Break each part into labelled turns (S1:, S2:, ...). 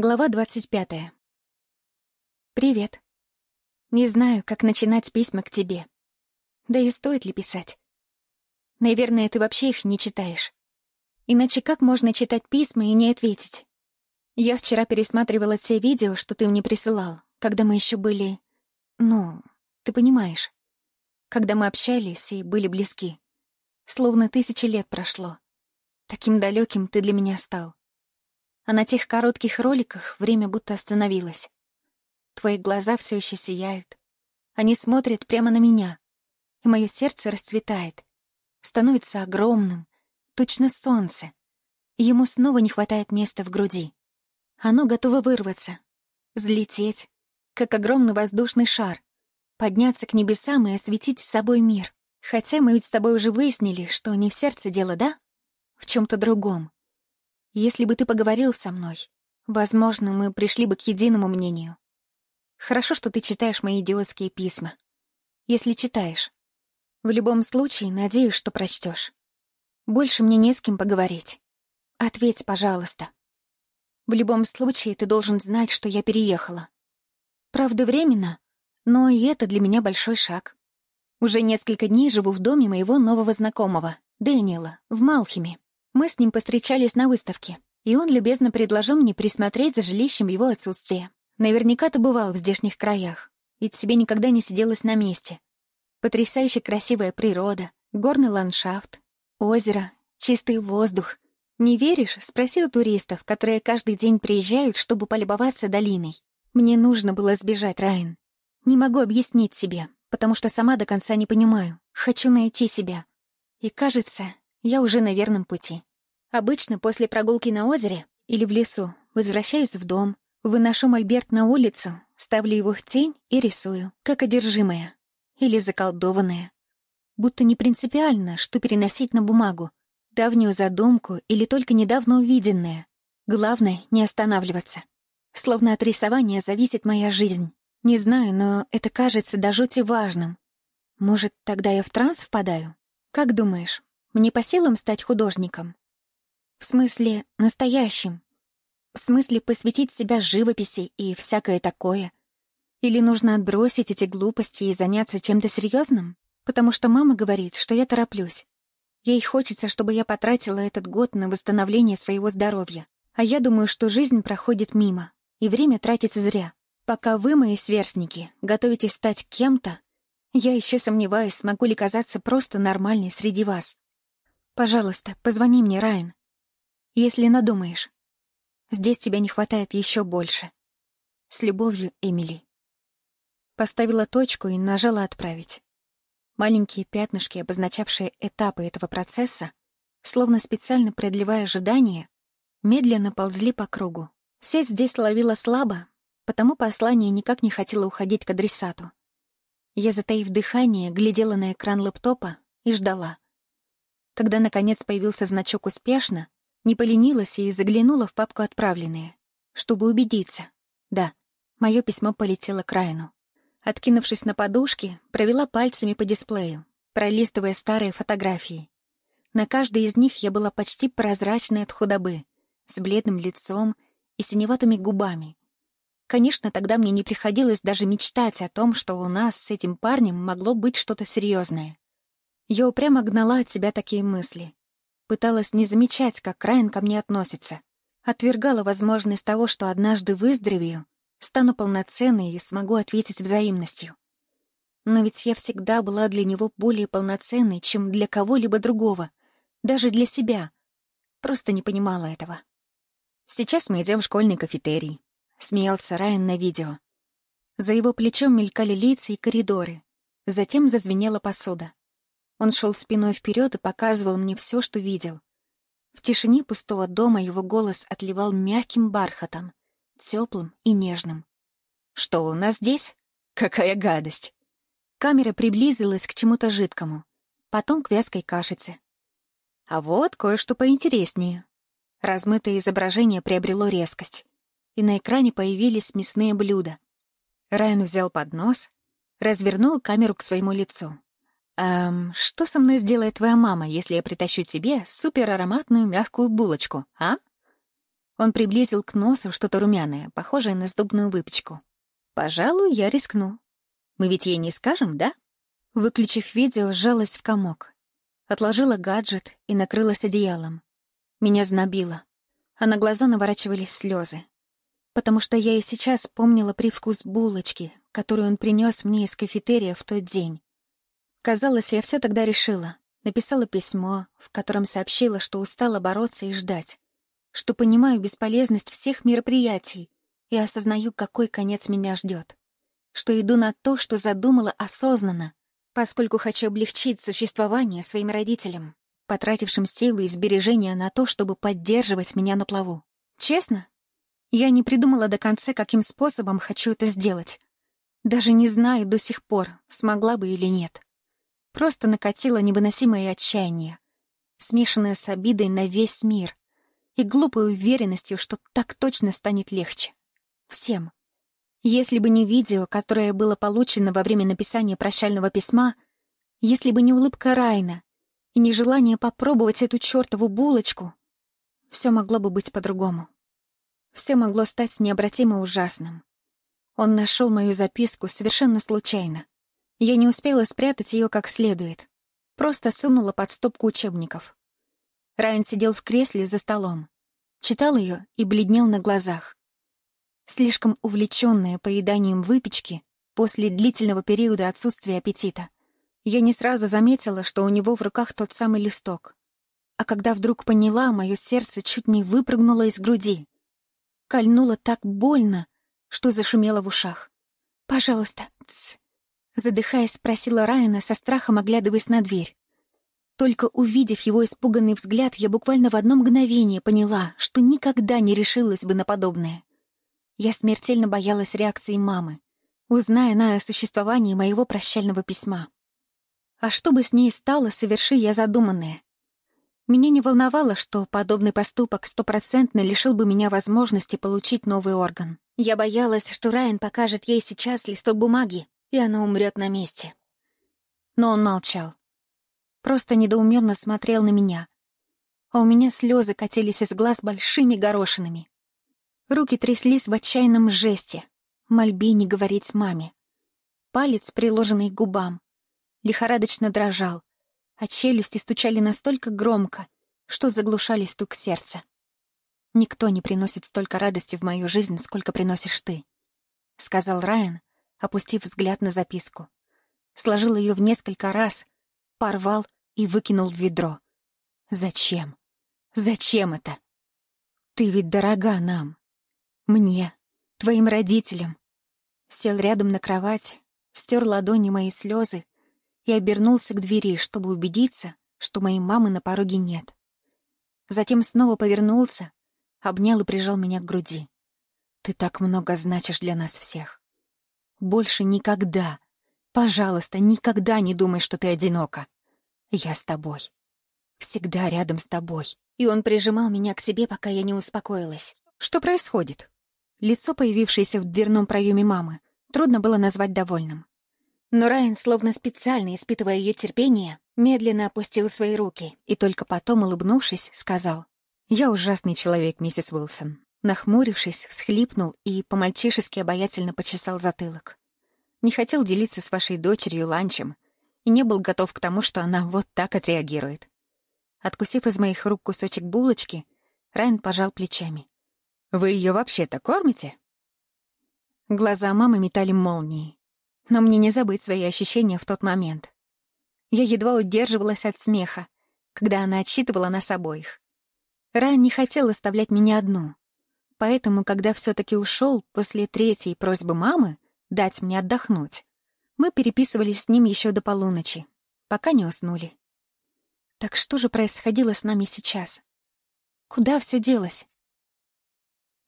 S1: Глава двадцать пятая. Привет. Не знаю, как начинать письма к тебе. Да и стоит ли писать. Наверное, ты вообще их не читаешь. Иначе как можно читать письма и не ответить? Я вчера пересматривала те видео, что ты мне присылал, когда мы еще были... Ну, ты понимаешь. Когда мы общались и были близки. Словно тысячи лет прошло. Таким далеким ты для меня стал. А на тех коротких роликах время будто остановилось. Твои глаза все еще сияют. Они смотрят прямо на меня. И мое сердце расцветает. Становится огромным, точно солнце. И ему снова не хватает места в груди. Оно готово вырваться, взлететь, как огромный воздушный шар, подняться к небесам и осветить собой мир. Хотя мы ведь с тобой уже выяснили, что не в сердце дело, да? В чем то другом. Если бы ты поговорил со мной, возможно, мы пришли бы к единому мнению. Хорошо, что ты читаешь мои идиотские письма. Если читаешь. В любом случае, надеюсь, что прочтешь. Больше мне не с кем поговорить. Ответь, пожалуйста. В любом случае, ты должен знать, что я переехала. Правда, временно, но и это для меня большой шаг. Уже несколько дней живу в доме моего нового знакомого, Дэниела, в Малхиме. Мы с ним постречались на выставке, и он любезно предложил мне присмотреть за жилищем его отсутствие. Наверняка ты бывал в здешних краях, ведь тебе никогда не сиделось на месте. Потрясающе красивая природа, горный ландшафт, озеро, чистый воздух. Не веришь? Спроси у туристов, которые каждый день приезжают, чтобы полюбоваться долиной. Мне нужно было сбежать, Райан. Не могу объяснить себе, потому что сама до конца не понимаю. Хочу найти себя. И кажется, я уже на верном пути. Обычно после прогулки на озере или в лесу возвращаюсь в дом, выношу мольберт на улицу, ставлю его в тень и рисую, как одержимая. Или заколдованная. Будто не принципиально, что переносить на бумагу. Давнюю задумку или только недавно увиденное. Главное — не останавливаться. Словно от рисования зависит моя жизнь. Не знаю, но это кажется до жути важным. Может, тогда я в транс впадаю? Как думаешь, мне по силам стать художником? В смысле, настоящим. В смысле, посвятить себя живописи и всякое такое. Или нужно отбросить эти глупости и заняться чем-то серьезным? Потому что мама говорит, что я тороплюсь. Ей хочется, чтобы я потратила этот год на восстановление своего здоровья. А я думаю, что жизнь проходит мимо, и время тратится зря. Пока вы, мои сверстники, готовитесь стать кем-то, я еще сомневаюсь, смогу ли казаться просто нормальной среди вас. Пожалуйста, позвони мне, Райан. Если надумаешь. Здесь тебя не хватает еще больше. С любовью, Эмили. Поставила точку и нажала «Отправить». Маленькие пятнышки, обозначавшие этапы этого процесса, словно специально продлевая ожидание, медленно ползли по кругу. Сеть здесь ловила слабо, потому послание никак не хотело уходить к адресату. Я, затаив дыхание, глядела на экран лэптопа и ждала. Когда, наконец, появился значок «Успешно», не поленилась и заглянула в папку «Отправленные», чтобы убедиться. Да, мое письмо полетело к Райну. Откинувшись на подушке, провела пальцами по дисплею, пролистывая старые фотографии. На каждой из них я была почти прозрачной от худобы, с бледным лицом и синеватыми губами. Конечно, тогда мне не приходилось даже мечтать о том, что у нас с этим парнем могло быть что-то серьезное. Я упрямо гнала от себя такие мысли. Пыталась не замечать, как Райан ко мне относится. Отвергала возможность того, что однажды выздоровею, стану полноценной и смогу ответить взаимностью. Но ведь я всегда была для него более полноценной, чем для кого-либо другого, даже для себя. Просто не понимала этого. «Сейчас мы идем в школьный кафетерий», — смеялся Райан на видео. За его плечом мелькали лица и коридоры. Затем зазвенела посуда. Он шел спиной вперед и показывал мне все, что видел. В тишине пустого дома его голос отливал мягким бархатом, теплым и нежным. «Что у нас здесь? Какая гадость!» Камера приблизилась к чему-то жидкому, потом к вязкой кашице. А вот кое-что поинтереснее. Размытое изображение приобрело резкость, и на экране появились мясные блюда. Райан взял поднос, развернул камеру к своему лицу. «Эм, что со мной сделает твоя мама, если я притащу тебе суперароматную мягкую булочку, а?» Он приблизил к носу что-то румяное, похожее на сдобную выпечку. «Пожалуй, я рискну. Мы ведь ей не скажем, да?» Выключив видео, сжалась в комок. Отложила гаджет и накрылась одеялом. Меня знобило, а на глаза наворачивались слезы. Потому что я и сейчас помнила привкус булочки, которую он принес мне из кафетерия в тот день. Казалось, я все тогда решила. Написала письмо, в котором сообщила, что устала бороться и ждать что понимаю бесполезность всех мероприятий и осознаю, какой конец меня ждет, что иду на то, что задумала осознанно, поскольку хочу облегчить существование своим родителям, потратившим силы и сбережения на то, чтобы поддерживать меня на плаву. Честно, я не придумала до конца, каким способом хочу это сделать. Даже не знаю до сих пор, смогла бы или нет. Просто накатило невыносимое отчаяние, смешанное с обидой на весь мир, и глупой уверенностью, что так точно станет легче. Всем. Если бы не видео, которое было получено во время написания прощального письма, если бы не улыбка Райна и не желание попробовать эту чертову булочку, все могло бы быть по-другому. Все могло стать необратимо ужасным. Он нашел мою записку совершенно случайно. Я не успела спрятать ее как следует. Просто сунула под стопку учебников. Райан сидел в кресле за столом. Читал ее и бледнел на глазах. Слишком увлеченная поеданием выпечки после длительного периода отсутствия аппетита, я не сразу заметила, что у него в руках тот самый листок. А когда вдруг поняла, мое сердце чуть не выпрыгнуло из груди. Кольнуло так больно, что зашумело в ушах. «Пожалуйста, тс!» Задыхаясь, спросила Райана, со страхом оглядываясь на дверь. Только увидев его испуганный взгляд, я буквально в одно мгновение поняла, что никогда не решилась бы на подобное. Я смертельно боялась реакции мамы, узная она о существовании моего прощального письма. А что бы с ней стало, соверши я задуманное? Меня не волновало, что подобный поступок стопроцентно лишил бы меня возможности получить новый орган. Я боялась, что Райан покажет ей сейчас листок бумаги, и она умрет на месте. Но он молчал просто недоуменно смотрел на меня. А у меня слезы катились из глаз большими горошинами. Руки тряслись в отчаянном жесте, мольбе не говорить маме. Палец, приложенный к губам, лихорадочно дрожал, а челюсти стучали настолько громко, что заглушали стук сердца. «Никто не приносит столько радости в мою жизнь, сколько приносишь ты», — сказал Райан, опустив взгляд на записку. Сложил ее в несколько раз, порвал и выкинул в ведро. Зачем? Зачем это? Ты ведь дорога нам. Мне, твоим родителям. Сел рядом на кровать, стер ладони мои слезы и обернулся к двери, чтобы убедиться, что моей мамы на пороге нет. Затем снова повернулся, обнял и прижал меня к груди. Ты так много значишь для нас всех. Больше никогда, пожалуйста, никогда не думай, что ты одинока. Я с тобой. Всегда рядом с тобой. И он прижимал меня к себе, пока я не успокоилась. Что происходит? Лицо, появившееся в дверном проеме мамы, трудно было назвать довольным. Но Райан, словно специально испытывая ее терпение, медленно опустил свои руки и только потом, улыбнувшись, сказал, «Я ужасный человек, миссис Уилсон». Нахмурившись, всхлипнул и по-мальчишески обаятельно почесал затылок. «Не хотел делиться с вашей дочерью ланчем, и не был готов к тому, что она вот так отреагирует. Откусив из моих рук кусочек булочки, Райан пожал плечами. «Вы ее вообще-то кормите?» Глаза мамы метали молнии. Но мне не забыть свои ощущения в тот момент. Я едва удерживалась от смеха, когда она отчитывала нас обоих. Райан не хотел оставлять меня одну. Поэтому, когда все таки ушел после третьей просьбы мамы дать мне отдохнуть, мы переписывались с ним еще до полуночи, пока не уснули. Так что же происходило с нами сейчас? Куда все делось?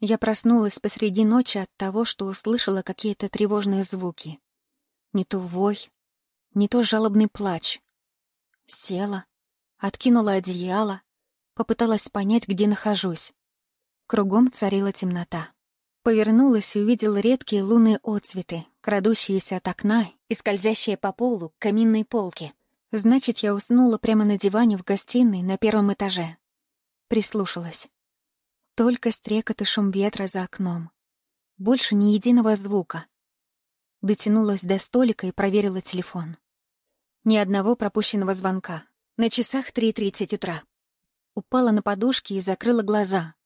S1: Я проснулась посреди ночи от того, что услышала какие-то тревожные звуки. Не то вой, не то жалобный плач. Села, откинула одеяло, попыталась понять, где нахожусь. Кругом царила темнота. Повернулась и увидела редкие лунные отцветы, крадущиеся от окна и скользящие по полу к каминной полке. Значит, я уснула прямо на диване в гостиной на первом этаже. Прислушалась. Только стрекот и шум ветра за окном. Больше ни единого звука. Дотянулась до столика и проверила телефон. Ни одного пропущенного звонка. На часах 3.30 утра. Упала на подушки и закрыла глаза.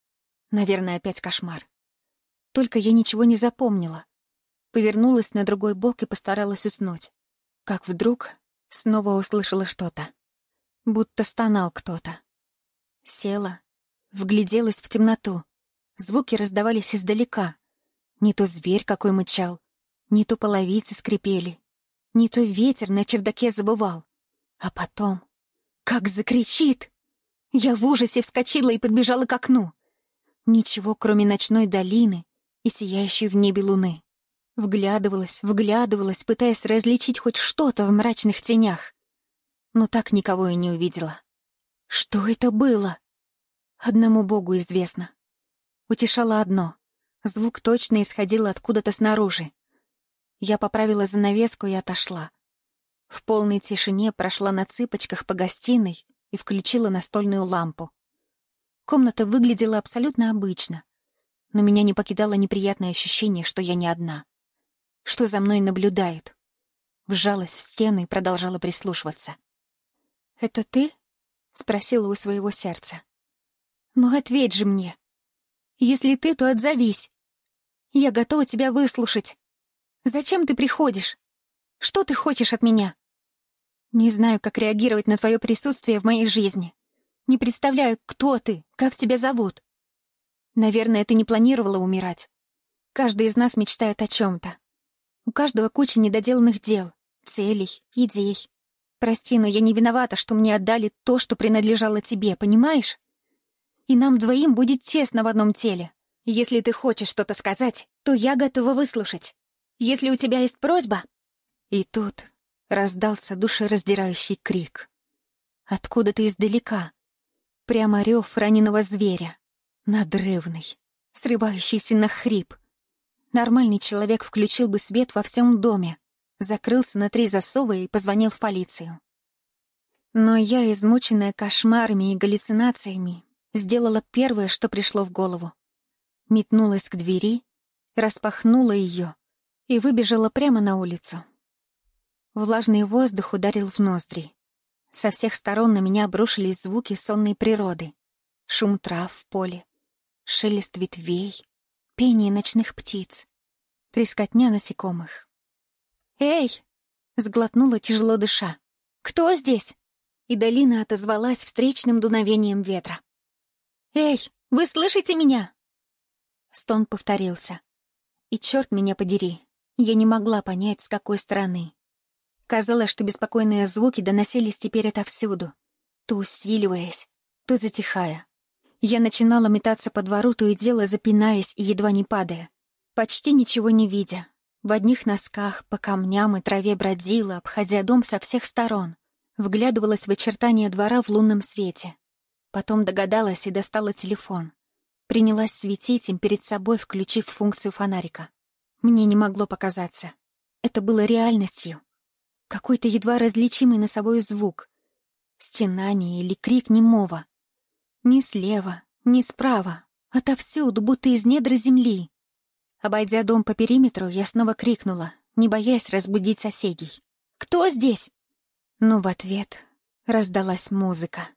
S1: Наверное, опять кошмар. Только я ничего не запомнила. Повернулась на другой бок и постаралась уснуть. Как вдруг снова услышала что-то. Будто стонал кто-то. Села, вгляделась в темноту. Звуки раздавались издалека. Не то зверь какой мычал, не то половицы скрипели, не то ветер на чердаке забывал. А потом... Как закричит! Я в ужасе вскочила и подбежала к окну. Ничего, кроме ночной долины и сияющей в небе луны. Вглядывалась, вглядывалась, пытаясь различить хоть что-то в мрачных тенях. Но так никого и не увидела. Что это было? Одному Богу известно. Утешало одно. Звук точно исходил откуда-то снаружи. Я поправила занавеску и отошла. В полной тишине прошла на цыпочках по гостиной и включила настольную лампу. Комната выглядела абсолютно обычно, но меня не покидало неприятное ощущение, что я не одна. Что за мной наблюдают. Вжалась в стену и продолжала прислушиваться. «Это ты?» — спросила у своего сердца. «Ну ответь же мне. Если ты, то отзовись. Я готова тебя выслушать. Зачем ты приходишь? Что ты хочешь от меня?» «Не знаю, как реагировать на твое присутствие в моей жизни. Не представляю, кто ты, как тебя зовут. Наверное, ты не планировала умирать. Каждый из нас мечтает о чем-то. У каждого куча недоделанных дел, целей, идей. Прости, но я не виновата, что мне отдали то, что принадлежало тебе, понимаешь? И нам двоим будет тесно в одном теле. Если ты хочешь что-то сказать, то я готова выслушать. Если у тебя есть просьба...» И тут раздался душераздирающий крик. Откуда-то издалека. Прямо рев раненого зверя. Надрывный, срывающийся на хрип. Нормальный человек включил бы свет во всем доме, закрылся на три засова и позвонил в полицию. Но я, измученная кошмарами и галлюцинациями, сделала первое, что пришло в голову. Метнулась к двери, распахнула ее и выбежала прямо на улицу. Влажный воздух ударил в ноздри. Со всех сторон на меня обрушились звуки сонной природы. Шум трав в поле, шелест ветвей, пение ночных птиц, трескотня насекомых. «Эй!» — сглотнула, тяжело дыша. «Кто здесь?» И долина отозвалась встречным дуновением ветра. «Эй, вы слышите меня?» Стон повторился. И черт меня подери, я не могла понять, с какой стороны. Казалось, что беспокойные звуки доносились теперь отовсюду, то усиливаясь, то затихая. Я начинала метаться по двору, то и дело запинаясь и едва не падая. Почти ничего не видя. В одних носках по камням и траве бродила, обходя дом со всех сторон. Вглядывалась в очертания двора в лунном свете. Потом догадалась и достала телефон. Принялась светить им перед собой, включив функцию фонарика. Мне не могло показаться. Это было реальностью. Какой-то едва различимый носовой звук. Стенание или крик немого. Ни слева, ни справа. Отовсюду, будто из недр земли. Обойдя дом по периметру, я снова крикнула, не боясь разбудить соседей. «Кто здесь?» Но в ответ раздалась музыка.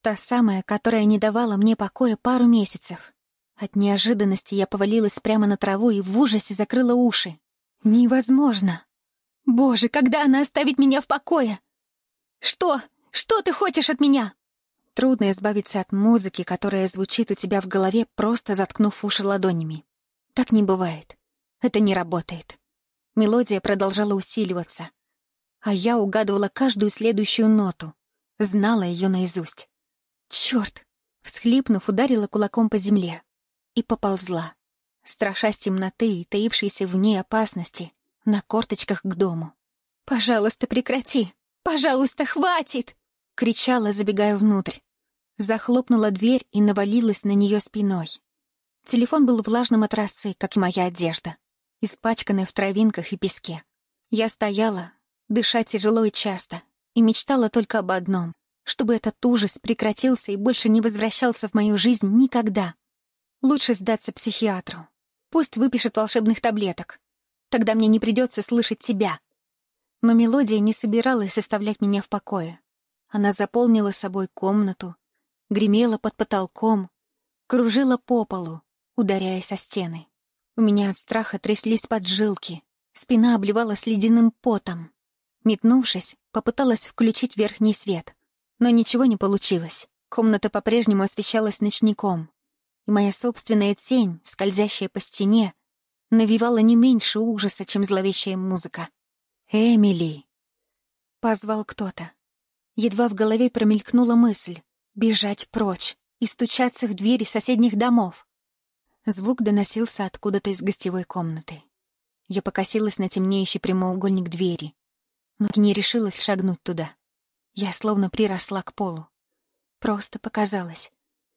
S1: Та самая, которая не давала мне покоя пару месяцев. От неожиданности я повалилась прямо на траву и в ужасе закрыла уши. Невозможно. Боже, когда она оставит меня в покое? Что? Что ты хочешь от меня? Трудно избавиться от музыки, которая звучит у тебя в голове, просто заткнув уши ладонями. Так не бывает. Это не работает. Мелодия продолжала усиливаться. А я угадывала каждую следующую ноту. Знала ее наизусть. Черт! Всхлипнув, ударила кулаком по земле и поползла, страшась темноты и таившейся в ней опасности, на корточках к дому. «Пожалуйста, прекрати! Пожалуйста, хватит!» — кричала, забегая внутрь. Захлопнула дверь и навалилась на нее спиной. Телефон был влажным от росы, как и моя одежда, испачканная в травинках и песке. Я стояла, дыша тяжело и часто, и мечтала только об одном — чтобы этот ужас прекратился и больше не возвращался в мою жизнь никогда. Лучше сдаться психиатру. Пусть выпишет волшебных таблеток. Тогда мне не придется слышать тебя. Но мелодия не собиралась оставлять меня в покое. Она заполнила собой комнату, гремела под потолком, кружила по полу, ударяясь о стены. У меня от страха тряслись поджилки, спина обливалась ледяным потом. Метнувшись, попыталась включить верхний свет, но ничего не получилось. Комната по-прежнему освещалась ночником и моя собственная тень, скользящая по стене, навевала не меньше ужаса, чем зловещая музыка. «Эмили!» — позвал кто-то. Едва в голове промелькнула мысль — бежать прочь и стучаться в двери соседних домов. Звук доносился откуда-то из гостевой комнаты. Я покосилась на темнеющий прямоугольник двери, но не решилась шагнуть туда. Я словно приросла к полу. Просто показалось.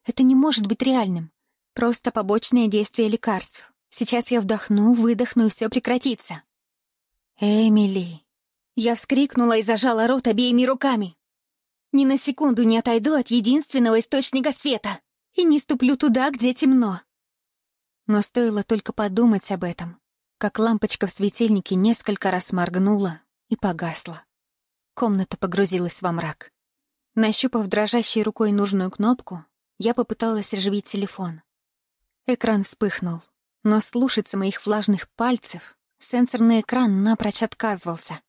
S1: Это не может быть реальным. Просто побочное действие лекарств. Сейчас я вдохну, выдохну, и все прекратится. «Эмили!» Я вскрикнула и зажала рот обеими руками. Ни на секунду не отойду от единственного источника света и не ступлю туда, где темно. Но стоило только подумать об этом, как лампочка в светильнике несколько раз моргнула и погасла. Комната погрузилась во мрак. Нащупав дрожащей рукой нужную кнопку, я попыталась оживить телефон. Экран вспыхнул, но слушаться моих влажных пальцев сенсорный экран напрочь отказывался.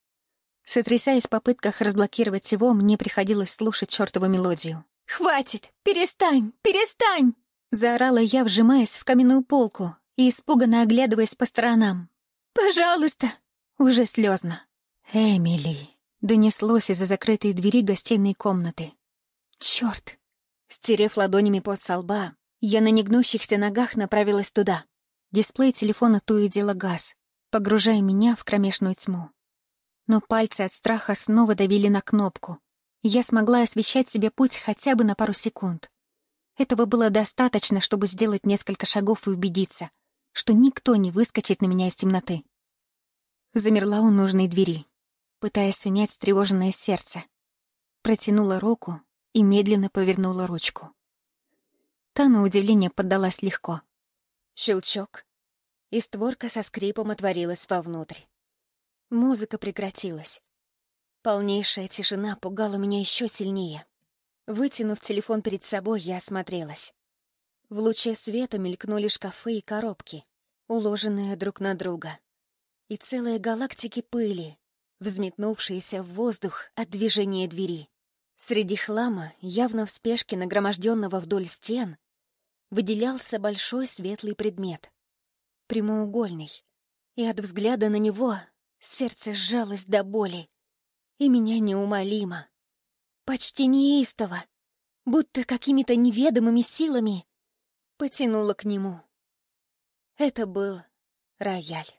S1: Сотрясаясь в попытках разблокировать его, мне приходилось слушать чертову мелодию. «Хватит! Перестань! Перестань!» Заорала я, вжимаясь в каменную полку и испуганно оглядываясь по сторонам. «Пожалуйста!» Уже слезно. «Эмили!» Донеслось из-за закрытой двери гостиной комнаты. «Черт!» Стерев ладонями под со лба, я на негнущихся ногах направилась туда. Дисплей телефона то и дело газ, погружая меня в кромешную тьму. Но пальцы от страха снова давили на кнопку, и я смогла освещать себе путь хотя бы на пару секунд. Этого было достаточно, чтобы сделать несколько шагов и убедиться, что никто не выскочит на меня из темноты. Замерла у нужной двери, пытаясь унять встревоженное сердце. Протянула руку и медленно повернула ручку. Та, на удивление, поддалась легко. Щелчок, и створка со скрипом отворилась вовнутрь. Музыка прекратилась. Полнейшая тишина пугала меня еще сильнее. Вытянув телефон перед собой, я осмотрелась. В луче света мелькнули шкафы и коробки, уложенные друг на друга. И целые галактики пыли, взметнувшиеся в воздух от движения двери. Среди хлама, явно в спешке нагроможденного вдоль стен, выделялся большой светлый предмет. Прямоугольный. И от взгляда на него сердце сжалось до боли. И меня неумолимо, почти неистово, будто какими-то неведомыми силами потянуло к нему. Это был рояль.